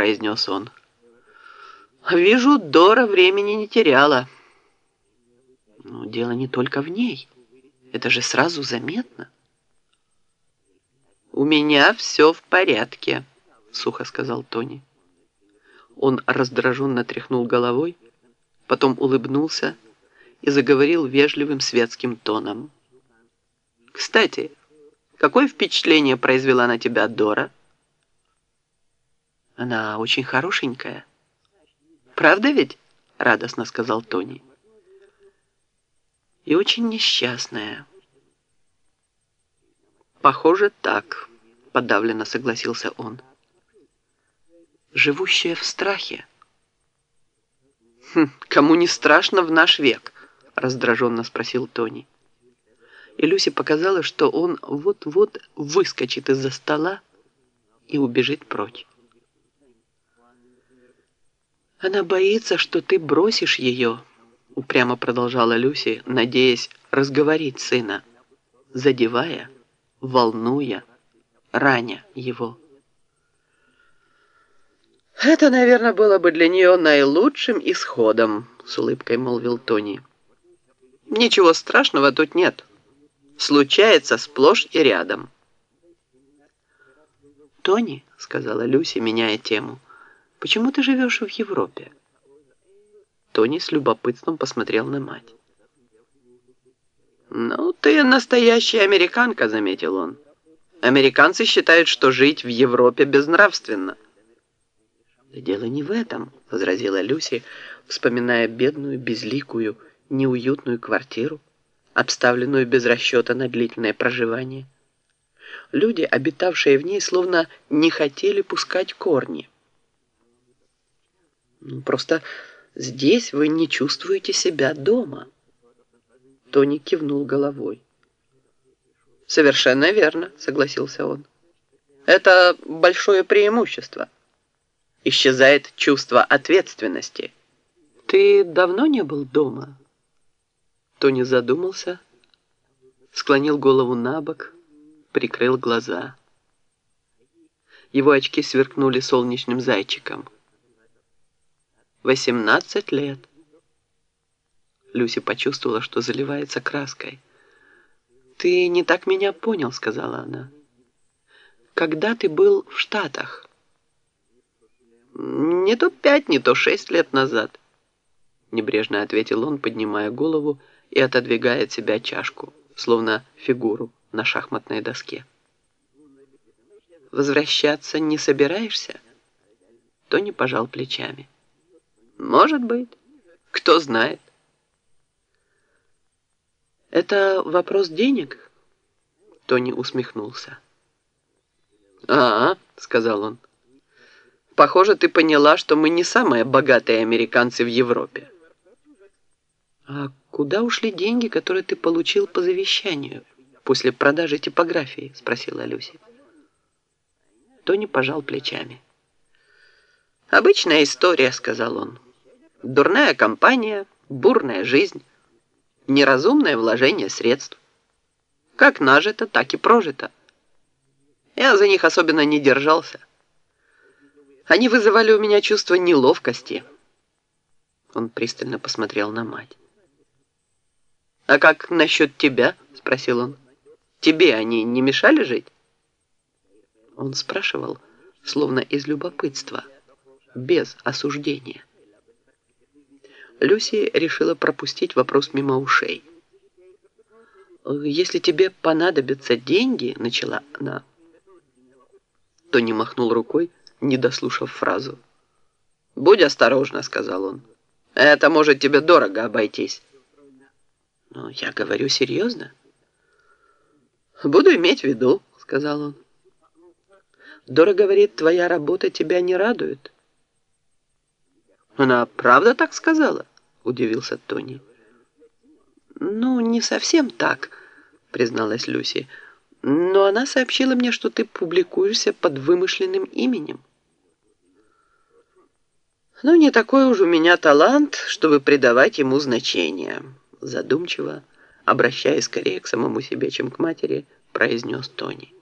произнес он. «Вижу, Дора времени не теряла». «Но дело не только в ней. Это же сразу заметно». «У меня все в порядке», — сухо сказал Тони. Он раздраженно тряхнул головой, потом улыбнулся и заговорил вежливым светским тоном. «Кстати, какое впечатление произвела на тебя Дора?» «Она очень хорошенькая». «Правда ведь?» — радостно сказал Тони. «И очень несчастная». «Похоже, так», — подавленно согласился он. «Живущая в страхе». «Хм, «Кому не страшно в наш век?» — раздраженно спросил Тони. И Люси показалось, что он вот-вот выскочит из-за стола и убежит прочь. «Она боится, что ты бросишь ее», — упрямо продолжала Люси, надеясь разговорить сына, задевая, волнуя, раня его. «Это, наверное, было бы для нее наилучшим исходом», — с улыбкой молвил Тони. «Ничего страшного тут нет. Случается сплошь и рядом». «Тони», — сказала Люси, меняя тему, — Почему ты живешь в Европе?» Тони с любопытством посмотрел на мать. «Ну, ты настоящая американка», — заметил он. «Американцы считают, что жить в Европе безнравственно». «Да дело не в этом», — возразила Люси, вспоминая бедную, безликую, неуютную квартиру, обставленную без расчета на длительное проживание. Люди, обитавшие в ней, словно не хотели пускать корни. Ну, просто здесь вы не чувствуете себя дома. Тони кивнул головой. Совершенно верно, согласился он. Это большое преимущество. Исчезает чувство ответственности. Ты давно не был дома? Тони задумался, склонил голову на бок, прикрыл глаза. Его очки сверкнули солнечным зайчиком. 18 лет. Люси почувствовала, что заливается краской. «Ты не так меня понял», — сказала она. «Когда ты был в Штатах?» «Не то пять, не то шесть лет назад», — небрежно ответил он, поднимая голову и отодвигая от себя чашку, словно фигуру на шахматной доске. «Возвращаться не собираешься?» Тони пожал плечами. Может быть. Кто знает. Это вопрос денег? Тони усмехнулся. «А, -а — сказал он, — похоже, ты поняла, что мы не самые богатые американцы в Европе. А куда ушли деньги, которые ты получил по завещанию после продажи типографии? Спросила Люси. Тони пожал плечами. «Обычная история», — сказал он. Дурная компания, бурная жизнь, неразумное вложение средств. Как нажито, так и прожито. Я за них особенно не держался. Они вызывали у меня чувство неловкости. Он пристально посмотрел на мать. «А как насчет тебя?» — спросил он. «Тебе они не мешали жить?» Он спрашивал, словно из любопытства, без осуждения. Люси решила пропустить вопрос мимо ушей. «Если тебе понадобятся деньги», — начала она. Тони махнул рукой, не дослушав фразу. «Будь осторожна», — сказал он. «Это может тебе дорого обойтись». «Но я говорю серьезно». «Буду иметь в виду», — сказал он. «Дора говорит, твоя работа тебя не радует». «Она правда так сказала?» – удивился Тони. «Ну, не совсем так», – призналась Люси. «Но она сообщила мне, что ты публикуешься под вымышленным именем». «Ну, не такой уж у меня талант, чтобы придавать ему значение», – задумчиво, обращаясь скорее к самому себе, чем к матери, произнес Тони.